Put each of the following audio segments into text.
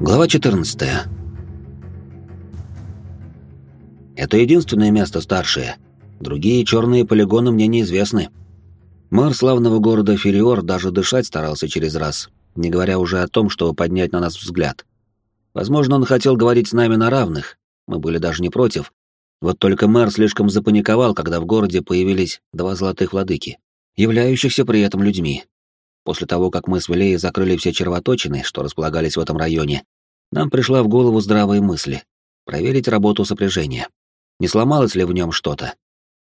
Глава 14. Это единственное место старшее. Другие черные полигоны мне неизвестны. Мэр славного города Фериор даже дышать старался через раз, не говоря уже о том, чтобы поднять на нас взгляд. Возможно, он хотел говорить с нами на равных, мы были даже не против. Вот только мэр слишком запаниковал, когда в городе появились два золотых владыки, являющихся при этом людьми. После того, как мы с Вилеей закрыли все червоточины, что располагались в этом районе, нам пришла в голову здравая мысль — проверить работу сопряжения. Не сломалось ли в нем что-то?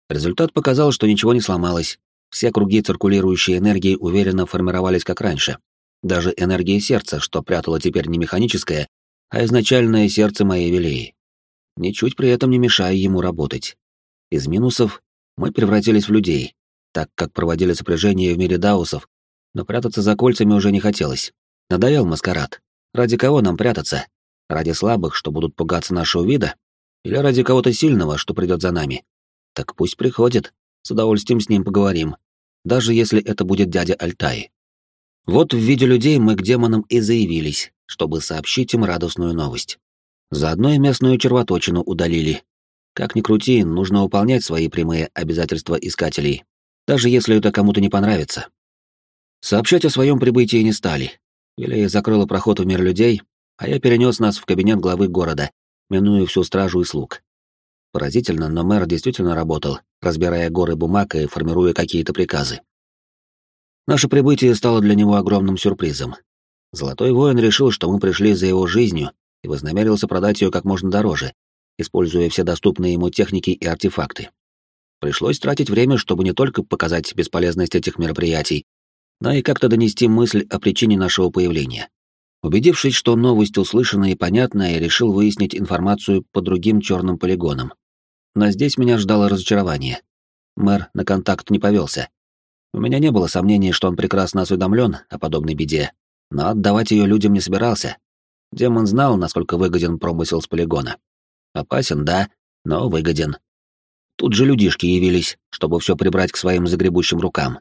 Результат показал, что ничего не сломалось. Все круги циркулирующей энергии уверенно формировались как раньше. Даже энергия сердца, что прятала теперь не механическое, а изначальное сердце моей Вилеи. Ничуть при этом не мешая ему работать. Из минусов мы превратились в людей, так как проводили сопряжение в мире даусов, но прятаться за кольцами уже не хотелось. Надоел маскарад. Ради кого нам прятаться? Ради слабых, что будут пугаться нашего вида? Или ради кого-то сильного, что придет за нами? Так пусть приходит, с удовольствием с ним поговорим, даже если это будет дядя Альтай. Вот в виде людей мы к демонам и заявились, чтобы сообщить им радостную новость. Заодно и местную червоточину удалили. Как ни крути, нужно выполнять свои прямые обязательства искателей, даже если это кому-то не понравится. Сообщать о своем прибытии не стали. Вилея закрыла проход в мир людей, а я перенес нас в кабинет главы города, минуя всю стражу и слуг. Поразительно, но мэр действительно работал, разбирая горы бумаг и формируя какие-то приказы. Наше прибытие стало для него огромным сюрпризом. Золотой воин решил, что мы пришли за его жизнью и вознамерился продать ее как можно дороже, используя все доступные ему техники и артефакты. Пришлось тратить время, чтобы не только показать бесполезность этих мероприятий, но и как-то донести мысль о причине нашего появления. Убедившись, что новость услышана и понятна, я решил выяснить информацию по другим черным полигонам. Но здесь меня ждало разочарование. Мэр на контакт не повелся. У меня не было сомнений, что он прекрасно осведомлен о подобной беде, но отдавать ее людям не собирался. Демон знал, насколько выгоден промысел с полигона. Опасен, да, но выгоден. Тут же людишки явились, чтобы все прибрать к своим загребущим рукам.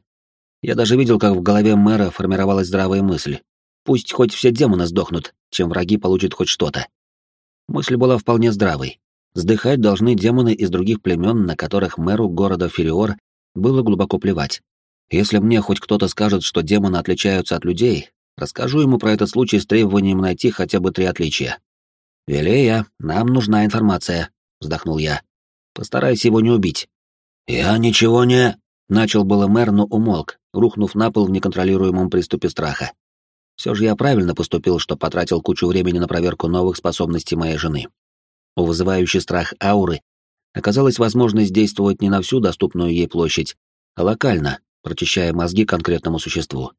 Я даже видел, как в голове мэра формировалась здравая мысль. Пусть хоть все демоны сдохнут, чем враги получат хоть что-то. Мысль была вполне здравой. Сдыхать должны демоны из других племен, на которых мэру города Фериор было глубоко плевать. Если мне хоть кто-то скажет, что демоны отличаются от людей, расскажу ему про этот случай с требованием найти хотя бы три отличия. «Велея, нам нужна информация», — вздохнул я. «Постарайся его не убить». «Я ничего не...» — начал было мэр, но умолк, рухнув на пол в неконтролируемом приступе страха. Все же я правильно поступил, что потратил кучу времени на проверку новых способностей моей жены. У вызывающей страх ауры оказалась возможность действовать не на всю доступную ей площадь, а локально, прочищая мозги конкретному существу.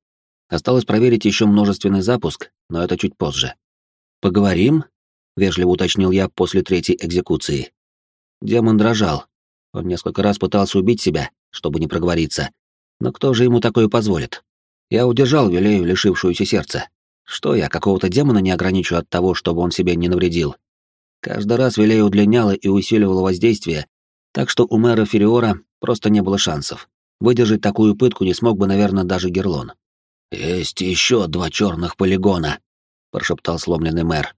Осталось проверить еще множественный запуск, но это чуть позже. «Поговорим?» — вежливо уточнил я после третьей экзекуции. Демон дрожал. Он несколько раз пытался убить себя, чтобы не проговориться, но кто же ему такое позволит? Я удержал Вилею, лишившуюся сердца. Что я, какого-то демона не ограничу от того, чтобы он себе не навредил? Каждый раз Вилея удлиняла и усиливала воздействие, так что у мэра Фериора просто не было шансов. Выдержать такую пытку не смог бы, наверное, даже Герлон. «Есть еще два черных полигона», — прошептал сломленный мэр.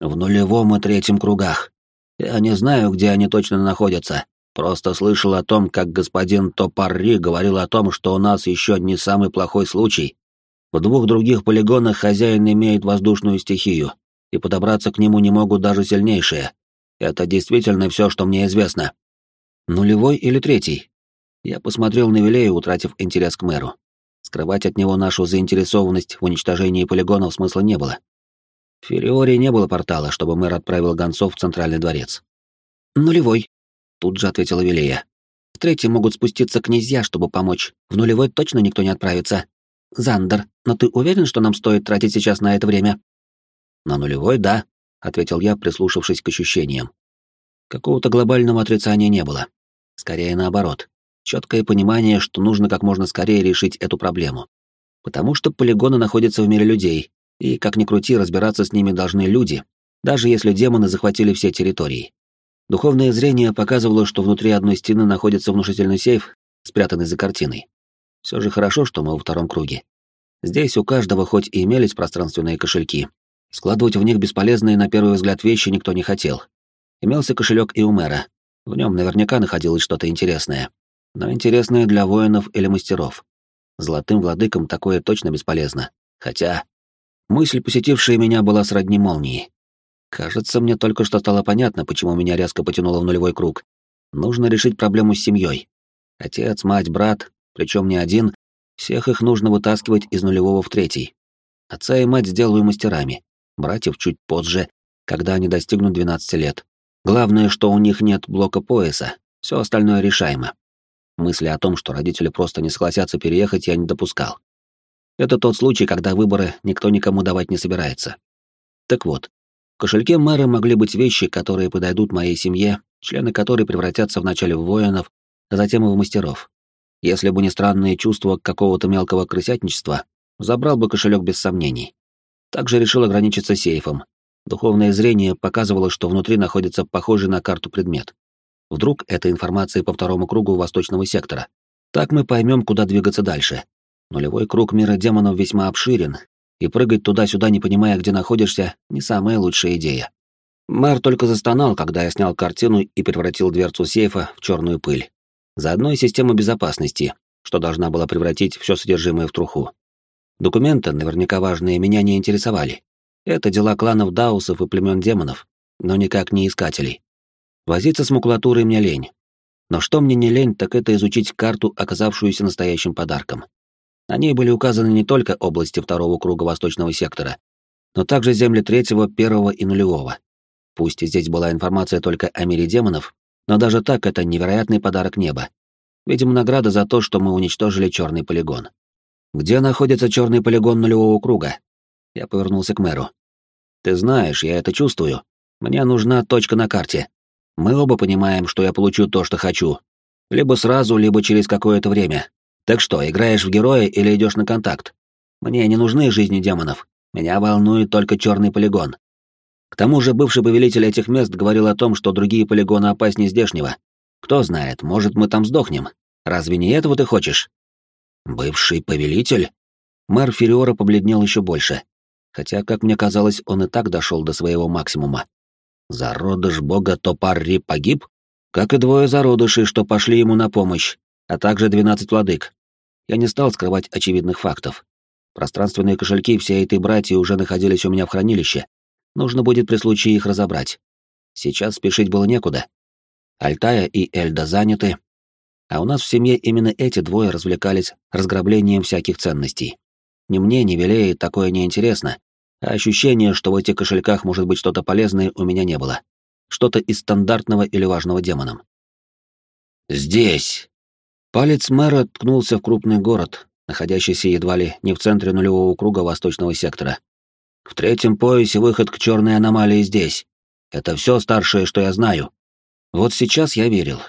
«В нулевом и третьем кругах. Я не знаю, где они точно находятся, Просто слышал о том, как господин Топарри говорил о том, что у нас еще не самый плохой случай. В двух других полигонах хозяин имеет воздушную стихию, и подобраться к нему не могут даже сильнейшие. Это действительно все, что мне известно. Нулевой или третий? Я посмотрел на Вилея, утратив интерес к мэру. Скрывать от него нашу заинтересованность в уничтожении полигонов смысла не было. В Фериоре не было портала, чтобы мэр отправил гонцов в Центральный дворец. «Нулевой», Тут же ответила Вилея. В третьем могут спуститься князья, чтобы помочь. В нулевой точно никто не отправится. Зандер, но ты уверен, что нам стоит тратить сейчас на это время? На нулевой, да, ответил я, прислушавшись к ощущениям. Какого-то глобального отрицания не было. Скорее наоборот. Четкое понимание, что нужно как можно скорее решить эту проблему. Потому что полигоны находятся в мире людей, и, как ни крути, разбираться с ними должны люди, даже если демоны захватили все территории. Духовное зрение показывало, что внутри одной стены находится внушительный сейф, спрятанный за картиной. Все же хорошо, что мы во втором круге. Здесь у каждого хоть и имелись пространственные кошельки, Складывать в них бесполезные на первый взгляд вещи никто не хотел. Имелся кошелек и у мэра. В нем наверняка находилось что-то интересное. Но интересное для воинов или мастеров. Золотым владыкам такое точно бесполезно. Хотя... Мысль, посетившая меня, была сродни молнии. Кажется, мне только что стало понятно, почему меня резко потянуло в нулевой круг. Нужно решить проблему с семьей. Отец, мать, брат, причем не один, всех их нужно вытаскивать из нулевого в третий. Отца и мать сделаю мастерами, братьев чуть позже, когда они достигнут 12 лет. Главное, что у них нет блока пояса, все остальное решаемо. Мысли о том, что родители просто не согласятся переехать, я не допускал. Это тот случай, когда выборы никто никому давать не собирается. Так вот, кошельке мэра могли быть вещи, которые подойдут моей семье, члены которой превратятся вначале в воинов, а затем и в мастеров. Если бы не странные чувства какого-то мелкого крысятничества, забрал бы кошелек без сомнений. Также решил ограничиться сейфом. Духовное зрение показывало, что внутри находится похожий на карту предмет. Вдруг это информация по второму кругу восточного сектора. Так мы поймем, куда двигаться дальше. Нулевой круг мира демонов весьма обширен, и прыгать туда-сюда, не понимая, где находишься, не самая лучшая идея. Мэр только застонал, когда я снял картину и превратил дверцу сейфа в черную пыль. Заодно и систему безопасности, что должна была превратить все содержимое в труху. Документы, наверняка важные, меня не интересовали. Это дела кланов даусов и племен демонов, но никак не искателей. Возиться с макулатурой мне лень. Но что мне не лень, так это изучить карту, оказавшуюся настоящим подарком. На ней были указаны не только области второго круга восточного сектора, но также земли третьего, первого и нулевого. Пусть здесь была информация только о мире демонов, но даже так это невероятный подарок неба. Видимо, награда за то, что мы уничтожили черный полигон. Где находится черный полигон нулевого круга? Я повернулся к мэру. Ты знаешь, я это чувствую. Мне нужна точка на карте. Мы оба понимаем, что я получу то, что хочу. Либо сразу, либо через какое-то время. Так что, играешь в героя или идешь на контакт? Мне не нужны жизни демонов. Меня волнует только черный полигон. К тому же бывший повелитель этих мест говорил о том, что другие полигоны опаснее здешнего. Кто знает, может, мы там сдохнем. Разве не этого ты хочешь? Бывший повелитель? Мэр Фериора побледнел еще больше. Хотя, как мне казалось, он и так дошел до своего максимума. Зародыш бога Топарри погиб? Как и двое зародышей, что пошли ему на помощь, а также двенадцать владык. Я не стал скрывать очевидных фактов. Пространственные кошельки всей этой братьи уже находились у меня в хранилище. Нужно будет при случае их разобрать. Сейчас спешить было некуда. Альтая и Эльда заняты, а у нас в семье именно эти двое развлекались разграблением всяких ценностей. Ни мне, ни Вилее такое не интересно, а ощущение, что в этих кошельках может быть что-то полезное, у меня не было. Что-то из стандартного или важного демоном. «Здесь!» Палец мэра ткнулся в крупный город, находящийся едва ли не в центре нулевого круга восточного сектора. «В третьем поясе выход к черной аномалии здесь. Это все старшее, что я знаю. Вот сейчас я верил,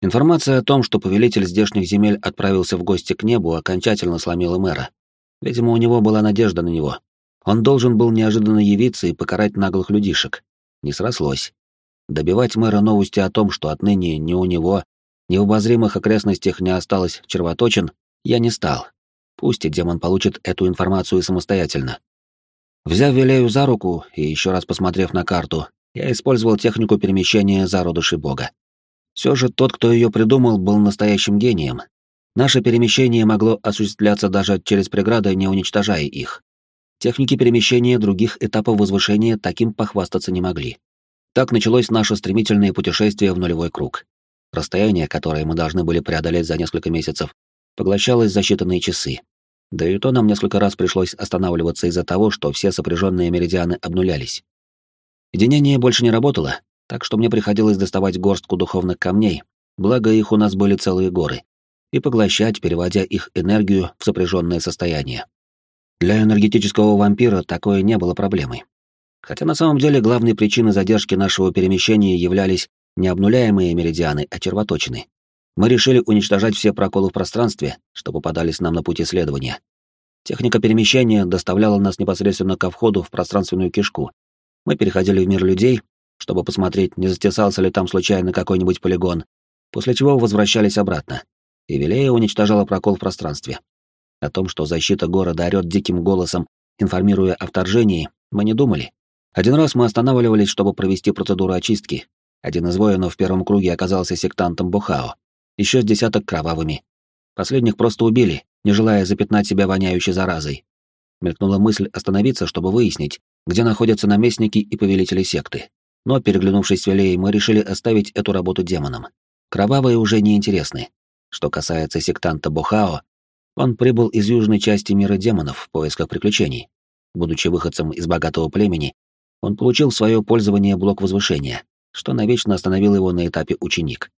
Информация о том, что повелитель здешних земель отправился в гости к небу, окончательно сломила мэра. Видимо, у него была надежда на него. Он должен был неожиданно явиться и покарать наглых людишек. Не срослось. Добивать мэра новости о том, что отныне ни у него, ни в обозримых окрестностях не осталось червоточин, я не стал. Пусть и демон получит эту информацию самостоятельно. Взяв Вилею за руку и еще раз посмотрев на карту, я использовал технику перемещения зародышей бога. Все же тот, кто ее придумал, был настоящим гением. Наше перемещение могло осуществляться даже через преграды, не уничтожая их. Техники перемещения других этапов возвышения таким похвастаться не могли. Так началось наше стремительное путешествие в нулевой круг. Расстояние, которое мы должны были преодолеть за несколько месяцев, поглощалось за считанные часы. Да и то нам несколько раз пришлось останавливаться из-за того, что все сопряженные меридианы обнулялись. Единение больше не работало, так что мне приходилось доставать горстку духовных камней, благо их у нас были целые горы, и поглощать, переводя их энергию в сопряженное состояние. Для энергетического вампира такое не было проблемой. Хотя на самом деле главной причиной задержки нашего перемещения являлись не обнуляемые меридианы, а червоточины. Мы решили уничтожать все проколы в пространстве, что попадались нам на пути следования. Техника перемещения доставляла нас непосредственно ко входу в пространственную кишку. Мы переходили в мир людей, чтобы посмотреть, не затесался ли там случайно какой-нибудь полигон, после чего возвращались обратно. И Вилея уничтожала прокол в пространстве. О том, что защита города орёт диким голосом, информируя о вторжении, Мы не думали. Один раз мы останавливались, чтобы провести процедуру очистки. Один из воинов в первом круге оказался сектантом Бухао. Еще с десяток кровавыми. Последних просто убили, не желая запятнать себя воняющей заразой. Мелькнула мысль остановиться, чтобы выяснить, где находятся наместники и повелители секты. Но, переглянувшись с Вилеей, мы решили оставить эту работу демонам. Кровавые уже не интересны. Что касается сектанта Бухао, он прибыл из южной части мира демонов в поисках приключений. Будучи выходцем из богатого племени, он получил в свое пользование блок возвышения, что навечно остановил его на этапе ученик.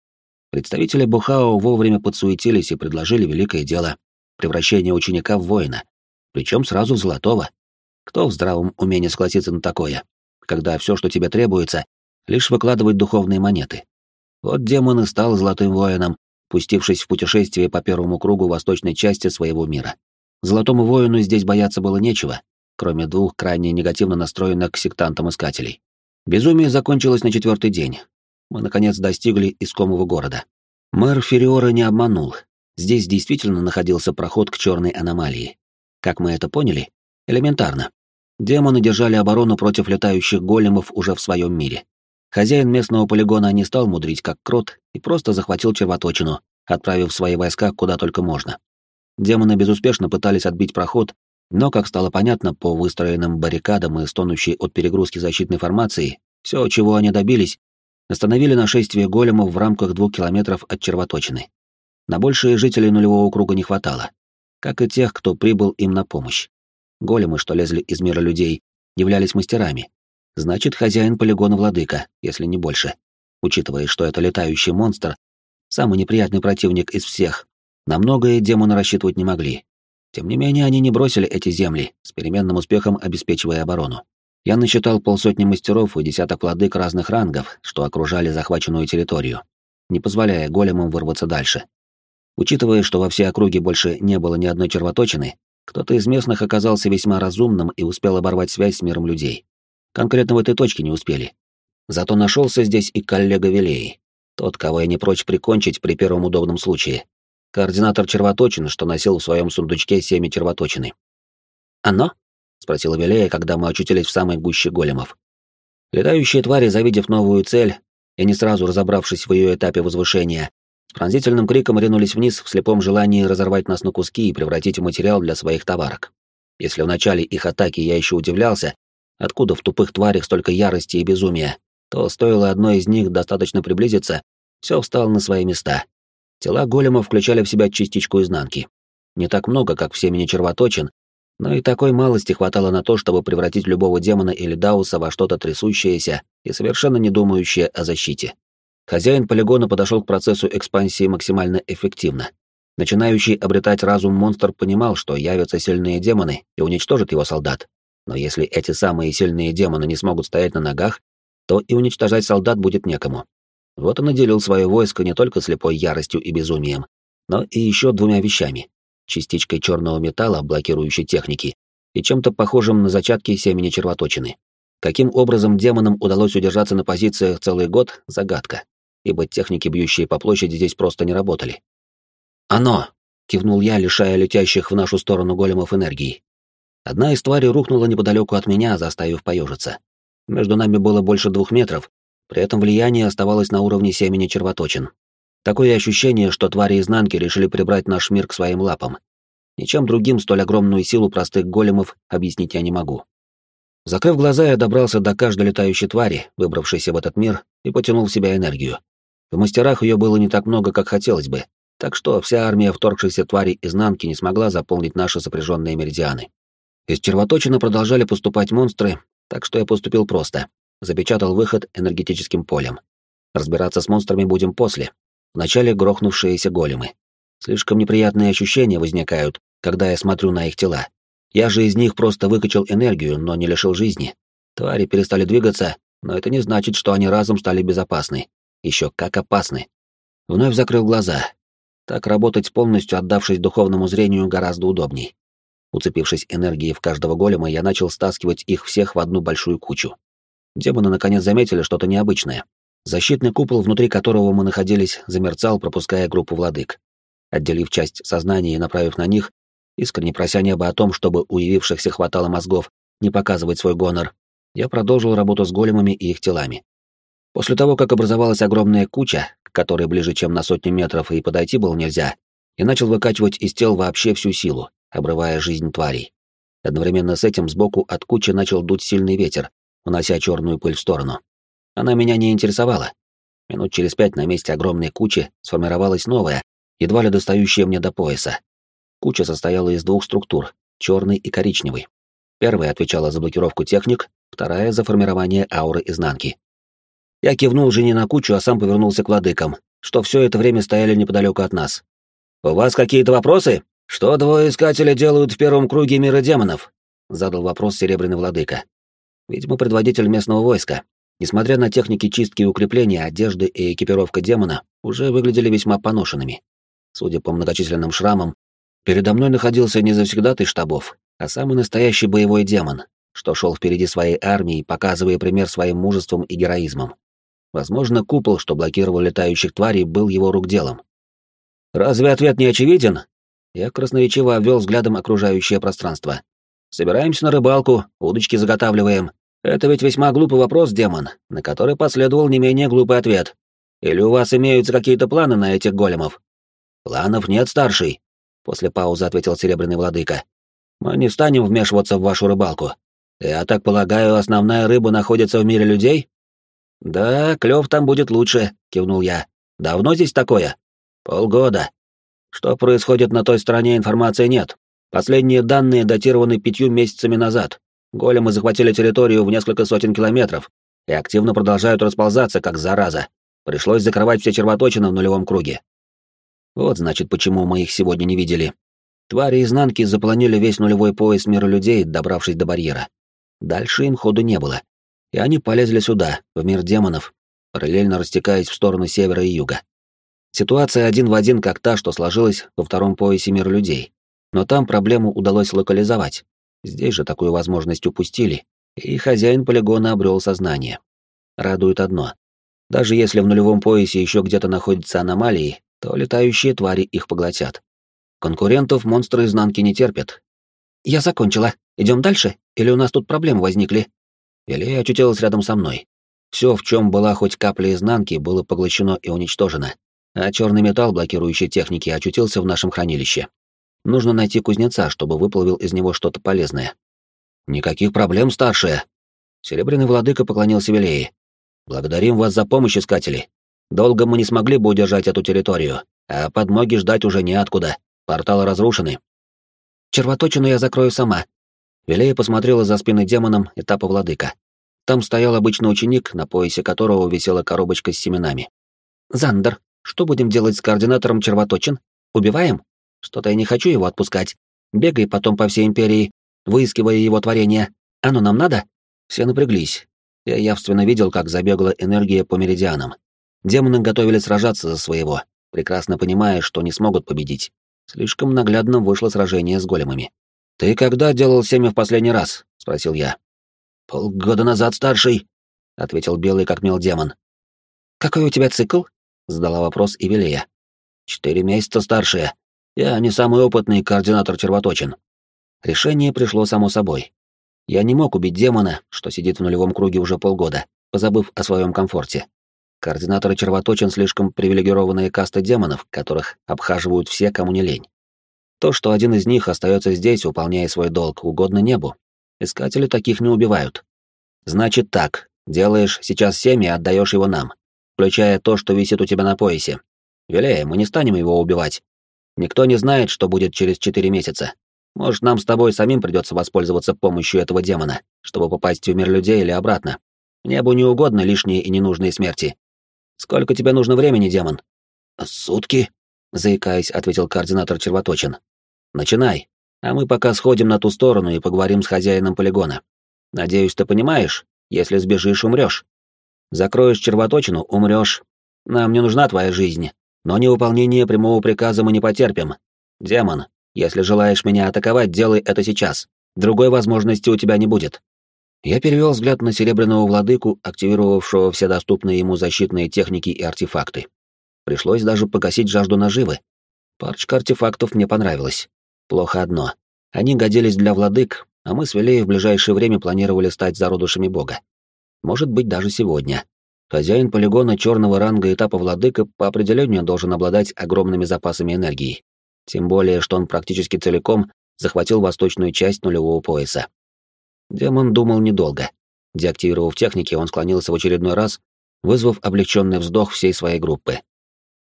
Представители Бухао вовремя подсуетились и предложили великое дело — превращение ученика в воина, причем сразу в золотого. Кто в здравом уме не согласится на такое, когда все, что тебе требуется, лишь выкладывать духовные монеты? Вот демон и стал золотым воином, пустившись в путешествие по первому кругу восточной части своего мира. Золотому воину здесь бояться было нечего, кроме двух крайне негативно настроенных к сектантам искателей. Безумие закончилось на четвертый день. Мы, наконец, достигли искомого города. Мэр Фериора не обманул. Здесь действительно находился проход к черной аномалии. Как мы это поняли? Элементарно. Демоны держали оборону против летающих големов уже в своем мире. Хозяин местного полигона не стал мудрить как крот и просто захватил червоточину, отправив свои войска куда только можно. Демоны безуспешно пытались отбить проход, но, как стало понятно по выстроенным баррикадам и стонущей от перегрузки защитной формации, все, чего они добились, остановили нашествие големов в рамках двух километров от червоточины. На большие жителей нулевого круга не хватало как и тех, кто прибыл им на помощь. Големы, что лезли из мира людей, являлись мастерами. Значит, хозяин полигона владыка, если не больше. Учитывая, что это летающий монстр, самый неприятный противник из всех, на многое демоны рассчитывать не могли. Тем не менее, они не бросили эти земли, с переменным успехом обеспечивая оборону. Я насчитал полсотни мастеров и десяток владык разных рангов, что окружали захваченную территорию, не позволяя големам вырваться дальше. Учитывая, что во всей округе больше не было ни одной червоточины, кто-то из местных оказался весьма разумным и успел оборвать связь с миром людей. Конкретно в этой точке не успели. Зато нашелся здесь и коллега Вилей, тот, кого я не прочь прикончить при первом удобном случае. Координатор червоточин, что носил в своем сундучке семя червоточины. «Оно?» — спросила Вилея, когда мы очутились в самой гуще големов. Летающие твари, завидев новую цель и не сразу разобравшись в ее этапе возвышения, с пронзительным криком ринулись вниз в слепом желании разорвать нас на куски и превратить в материал для своих товарок. Если в начале их атаки я еще удивлялся, откуда в тупых тварях столько ярости и безумия, то стоило одной из них достаточно приблизиться, все встало на свои места. Тела големов включали в себя частичку изнанки. Не так много, как в семени червоточин, но и такой малости хватало на то, чтобы превратить любого демона или дауса во что-то трясущееся и совершенно не думающее о защите. Хозяин полигона подошел к процессу экспансии максимально эффективно. Начинающий обретать разум монстр понимал, что явятся сильные демоны и уничтожат его солдат. Но если эти самые сильные демоны не смогут стоять на ногах, то и уничтожать солдат будет некому. Вот он наделил свое войско не только слепой яростью и безумием, но и еще двумя вещами — частичкой черного металла, блокирующей техники, и чем-то похожим на зачатки семени червоточины. Каким образом демонам удалось удержаться на позициях целый год — загадка ибо техники, бьющие по площади, здесь просто не работали. «Оно!» — кивнул я, лишая летящих в нашу сторону големов энергии. Одна из тварей рухнула неподалеку от меня, заставив поежиться. Между нами было больше двух метров, при этом влияние оставалось на уровне семени червоточин. Такое ощущение, что твари изнанки решили прибрать наш мир к своим лапам. Ничем другим столь огромную силу простых големов объяснить я не могу. Закрыв глаза, я добрался до каждой летающей твари, выбравшейся в этот мир, и потянул в себя энергию. В мастерах ее было не так много, как хотелось бы, так что вся армия вторгшейся тварей изнанки не смогла заполнить наши сопряженные меридианы. Из червоточины продолжали поступать монстры, так что я поступил просто. Запечатал выход энергетическим полем. Разбираться с монстрами будем после. Вначале грохнувшиеся големы. Слишком неприятные ощущения возникают, когда я смотрю на их тела. Я же из них просто выкачал энергию, но не лишил жизни. Твари перестали двигаться, но это не значит, что они разом стали безопасны. Еще как опасны. Вновь закрыл глаза. Так работать полностью отдавшись духовному зрению гораздо удобней. Уцепившись энергией в каждого голема, я начал стаскивать их всех в одну большую кучу. Демоны наконец заметили что-то необычное. Защитный купол, внутри которого мы находились, замерцал, пропуская группу владык. Отделив часть сознания и направив на них, искренне прося небо о том, чтобы у явившихся хватало мозгов не показывать свой гонор, я продолжил работу с големами и их телами. После того, как образовалась огромная куча, к которой ближе, чем на сотню метров и подойти было нельзя, я начал выкачивать из тел вообще всю силу, обрывая жизнь тварей. Одновременно с этим сбоку от кучи начал дуть сильный ветер, унося черную пыль в сторону. Она меня не интересовала. Минут через пять на месте огромной кучи сформировалась новая, едва ли достающая мне до пояса. Куча состояла из двух структур — черный и коричневый. Первая отвечала за блокировку техник, вторая — за формирование ауры изнанки. Я кивнул жене на кучу, а сам повернулся к владыкам, что все это время стояли неподалеку от нас. «У вас какие-то вопросы? Что двое искателя делают в первом круге мира демонов?» — задал вопрос серебряный владыка. Видимо, предводитель местного войска. Несмотря на техники чистки и укрепления, одежды и экипировка демона уже выглядели весьма поношенными. Судя по многочисленным шрамам, передо мной находился не завсегдатый штабов, а самый настоящий боевой демон, что шел впереди своей армии, показывая пример своим мужеством и героизмом. Возможно, купол, что блокировал летающих тварей, был его рук делом. «Разве ответ не очевиден?» Я красноречиво обвел взглядом окружающее пространство. «Собираемся на рыбалку, удочки заготавливаем. Это ведь весьма глупый вопрос, демон, на который последовал не менее глупый ответ. Или у вас имеются какие-то планы на этих големов?» «Планов нет, старший», — после паузы ответил Серебряный Владыка. «Мы не станем вмешиваться в вашу рыбалку. Я так полагаю, основная рыба находится в мире людей?» «Да, клев там будет лучше», — кивнул я. «Давно здесь такое?» «Полгода. Что происходит на той стороне, информации нет. Последние данные датированы пятью месяцами назад. Големы захватили территорию в несколько сотен километров и активно продолжают расползаться, как зараза. Пришлось закрывать все червоточины в нулевом круге. Вот, значит, почему мы их сегодня не видели. Твари изнанки запланили весь нулевой пояс мира людей, добравшись до барьера. Дальше им ходу не было. И они полезли сюда, в мир демонов, параллельно растекаясь в сторону севера и юга. Ситуация один в один, как та, что сложилась во втором поясе мира людей. Но там проблему удалось локализовать. Здесь же такую возможность упустили, и хозяин полигона обрел сознание. Радует одно. Даже если в нулевом поясе еще где-то находятся аномалии, то летающие твари их поглотят. Конкурентов монстры изнанки не терпят. «Я закончила. Идем дальше? Или у нас тут проблемы возникли?» Велея очутилась рядом со мной. Все, в чем была хоть капля изнанки, было поглощено и уничтожено а черный металл, блокирующий техники, очутился в нашем хранилище. Нужно найти кузнеца, чтобы выплавил из него что-то полезное. Никаких проблем, старшая. Серебряный владыка поклонился Велее. Благодарим вас за помощь, искатели. Долго мы не смогли бы удержать эту территорию, а подмоги ждать уже неоткуда. Порталы разрушены. Червоточину я закрою сама. Велея посмотрела за спины демоном этапа владыка. Там стоял обычный ученик, на поясе которого висела коробочка с семенами. «Зандер, что будем делать с координатором червоточин? Убиваем? Что-то я не хочу его отпускать. Бегай потом по всей империи, выискивая его творение. Оно нам надо? Все напряглись. Я явственно видел, как забегала энергия по меридианам. Демоны готовились сражаться за своего, прекрасно понимая, что не смогут победить. Слишком наглядным вышло сражение с големами. «Ты когда делал семя в последний раз?» — спросил я. «Полгода назад, старший», — ответил белый как мел демон. «Какой у тебя цикл?» задала вопрос Ивелия. Четыре месяца старшая. Я не самый опытный координатор червоточин. Решение пришло само собой. Я не мог убить демона, что сидит в нулевом круге уже полгода, позабыв о своем комфорте. Координаторы червоточин слишком привилегированные касты демонов, которых обхаживают все, кому не лень. То, что один из них остается здесь, выполняя свой долг, угодно небу. Искатели таких не убивают. Значит так, делаешь сейчас семя и отдаешь его нам включая то, что висит у тебя на поясе. Велея, мы не станем его убивать. Никто не знает, что будет через четыре месяца. Может, нам с тобой самим придется воспользоваться помощью этого демона, чтобы попасть в мир людей или обратно. Небу не угодно лишние и ненужные смерти. Сколько тебе нужно времени, демон? Сутки, заикаясь, ответил координатор червоточин. Начинай, а мы пока сходим на ту сторону и поговорим с хозяином полигона. Надеюсь, ты понимаешь, если сбежишь, умрешь. Закроешь червоточину — умрешь. Нам не нужна твоя жизнь, но невыполнение прямого приказа мы не потерпим. Демон, если желаешь меня атаковать, делай это сейчас. Другой возможности у тебя не будет». Я перевел взгляд на Серебряного Владыку, активировавшего все доступные ему защитные техники и артефакты. Пришлось даже погасить жажду наживы. Парочка артефактов мне понравилась. Плохо одно. Они годились для владык, а мы с Вилей в ближайшее время планировали стать зародышами бога. Может быть, даже сегодня. Хозяин полигона черного ранга этапа владыка по определению должен обладать огромными запасами энергии. Тем более, что он практически целиком захватил восточную часть нулевого пояса. Демон думал недолго. Деактивировав техники, он склонился в очередной раз, вызвав облегченный вздох всей своей группы.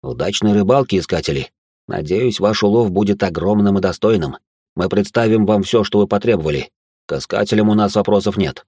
«Удачной рыбалки, искатели! Надеюсь, ваш улов будет огромным и достойным. Мы представим вам все, что вы потребовали. К искателям у нас вопросов нет».